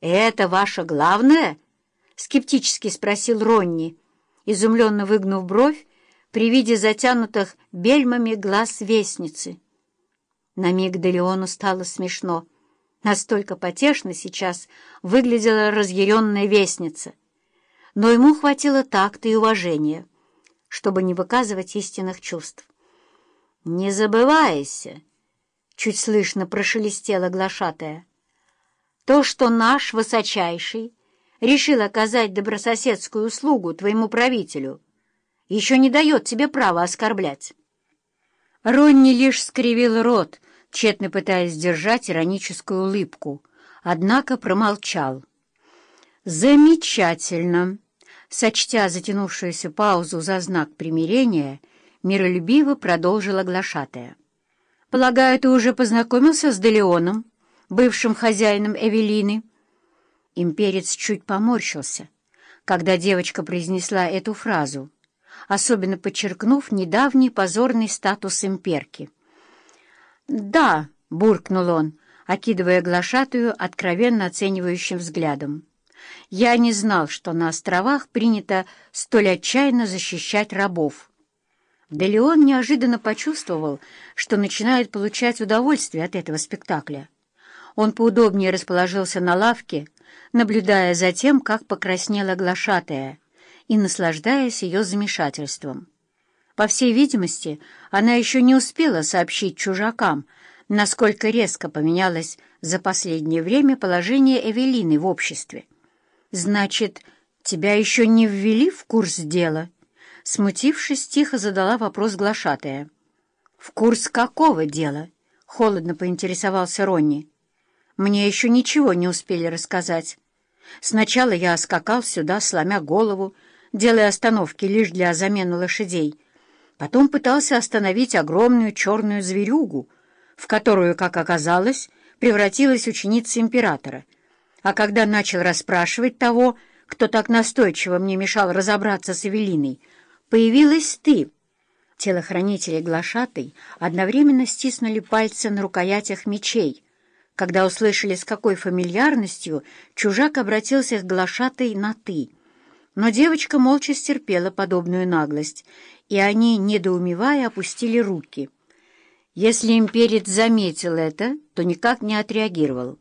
«Это ваше главное?» — скептически спросил Ронни, изумленно выгнув бровь при виде затянутых бельмами глаз вестницы. На миг Делеону стало смешно. Настолько потешно сейчас выглядела разъяренная вестница. Но ему хватило такта и уважения, чтобы не выказывать истинных чувств. «Не забывайся!» — чуть слышно прошелестела глашатая. То, что наш высочайший решил оказать добрососедскую услугу твоему правителю, еще не дает тебе права оскорблять. Ронни лишь скривил рот, тщетно пытаясь сдержать ироническую улыбку, однако промолчал. «Замечательно!» Сочтя затянувшуюся паузу за знак примирения, миролюбиво продолжила глашатая. «Полагаю, ты уже познакомился с Делеоном?» Бывшим хозяином Эвелины. Имперец чуть поморщился, когда девочка произнесла эту фразу, особенно подчеркнув недавний позорный статус имперки. «Да», — буркнул он, окидывая глашатую откровенно оценивающим взглядом. «Я не знал, что на островах принято столь отчаянно защищать рабов». Да неожиданно почувствовал, что начинает получать удовольствие от этого спектакля. Он поудобнее расположился на лавке, наблюдая за тем, как покраснела глашатая, и наслаждаясь ее замешательством. По всей видимости, она еще не успела сообщить чужакам, насколько резко поменялось за последнее время положение Эвелины в обществе. «Значит, тебя еще не ввели в курс дела?» Смутившись, тихо задала вопрос глашатая. «В курс какого дела?» — холодно поинтересовался Ронни. Мне еще ничего не успели рассказать. Сначала я скакал сюда, сломя голову, делая остановки лишь для замены лошадей. Потом пытался остановить огромную черную зверюгу, в которую, как оказалось, превратилась ученица императора. А когда начал расспрашивать того, кто так настойчиво мне мешал разобраться с Эвелиной, появилась ты. Телохранители глашатой одновременно стиснули пальцы на рукоятях мечей — когда услышали, с какой фамильярностью чужак обратился к глашатой на «ты». Но девочка молча стерпела подобную наглость, и они, недоумевая, опустили руки. Если имперец заметил это, то никак не отреагировал.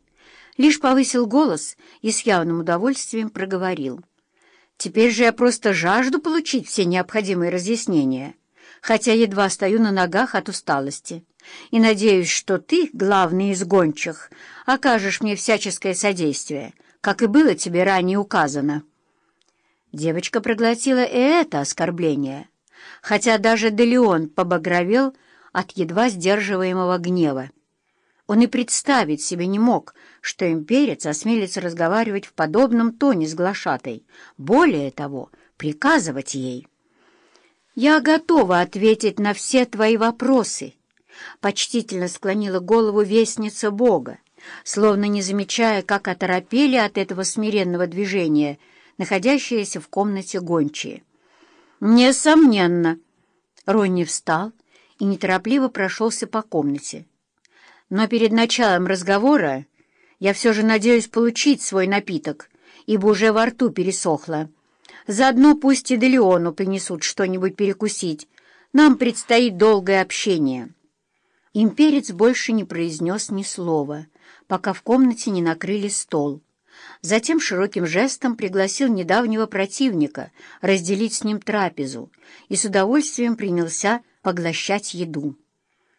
Лишь повысил голос и с явным удовольствием проговорил. «Теперь же я просто жажду получить все необходимые разъяснения, хотя едва стою на ногах от усталости» и надеюсь, что ты, главный из гончих, окажешь мне всяческое содействие, как и было тебе ранее указано». Девочка проглотила и это оскорбление, хотя даже Делеон побагровел от едва сдерживаемого гнева. Он и представить себе не мог, что имперец осмелится разговаривать в подобном тоне с глашатой, более того, приказывать ей. «Я готова ответить на все твои вопросы», почтительно склонила голову вестница Бога, словно не замечая, как оторопели от этого смиренного движения находящиеся в комнате гончие. «Несомненно!» Ронни встал и неторопливо прошелся по комнате. «Но перед началом разговора я все же надеюсь получить свой напиток, ибо уже во рту пересохло. Заодно пусть и Делеону принесут что-нибудь перекусить. Нам предстоит долгое общение». Имперец больше не произнес ни слова, пока в комнате не накрыли стол. Затем широким жестом пригласил недавнего противника разделить с ним трапезу и с удовольствием принялся поглощать еду.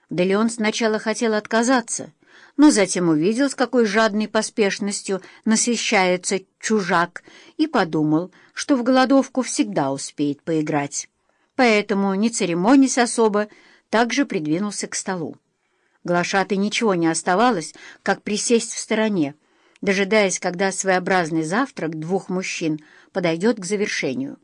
Да Леон сначала хотел отказаться, но затем увидел, с какой жадной поспешностью насыщается чужак, и подумал, что в голодовку всегда успеет поиграть. Поэтому, не церемонясь особо, также придвинулся к столу. Глашатой ничего не оставалось, как присесть в стороне, дожидаясь, когда своеобразный завтрак двух мужчин подойдет к завершению.